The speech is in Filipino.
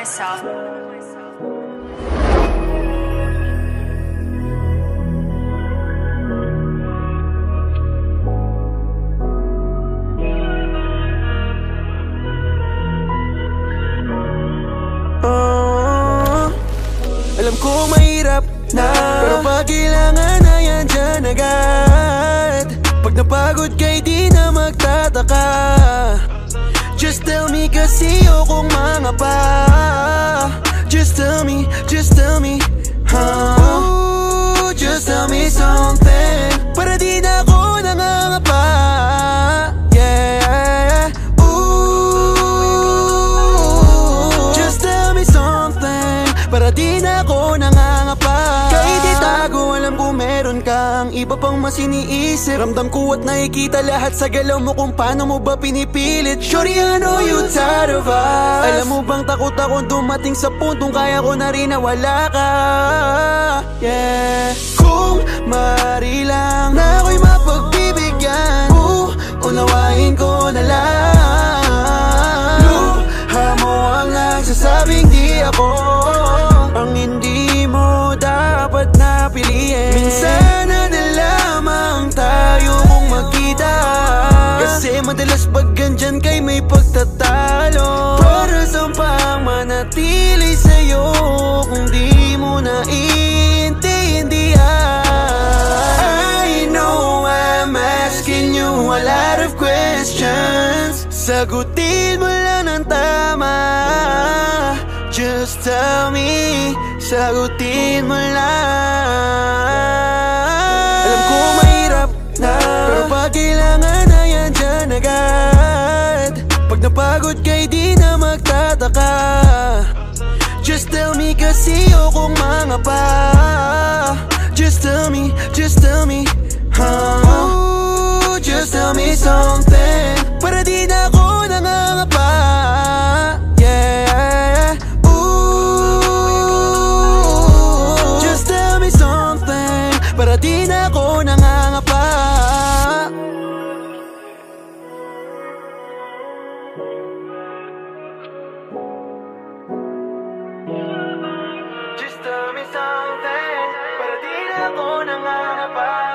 myself. Oh, alam ko mahirap na Pero pag kailangan na yan dyan agad Pag napagod kay di na magtataka Just tell me kasi kung mga pa Just tell me, just tell me huh? Kang Iba pang mas iniisip. Ramdam ko at nakikita lahat sa galaw mo Kung paano mo ba pinipilit. Shorty I know you tired of us. Alam mo bang takot akong dumating sa puntong Kaya ko na rin na wala ka? Yeah. Kung mari lang na ako'y mapagbibigyan uh, Unawain ko na lang. Luha mo ang nagsasabing di ako. Ang hindi mo dapat napiliin. Minsan questions. Sagutin mo lang ng tama. Just tell me. Sagutin mo lang. Alam ko mahirap na. Pero pag kailangan na yan dyan agad. Pag napagod kay di na magtataka. Just tell me kasi kung mga pa. Just tell me, just tell me. Huh? just tell me something. Para di na ako nangangapa. Yeah. Ooh. Just tell me something. Para di na ako nangangapa. Just tell me something. Para di na ako nangangapa.